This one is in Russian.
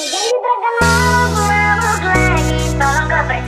Я не прогонала, была в угле, и только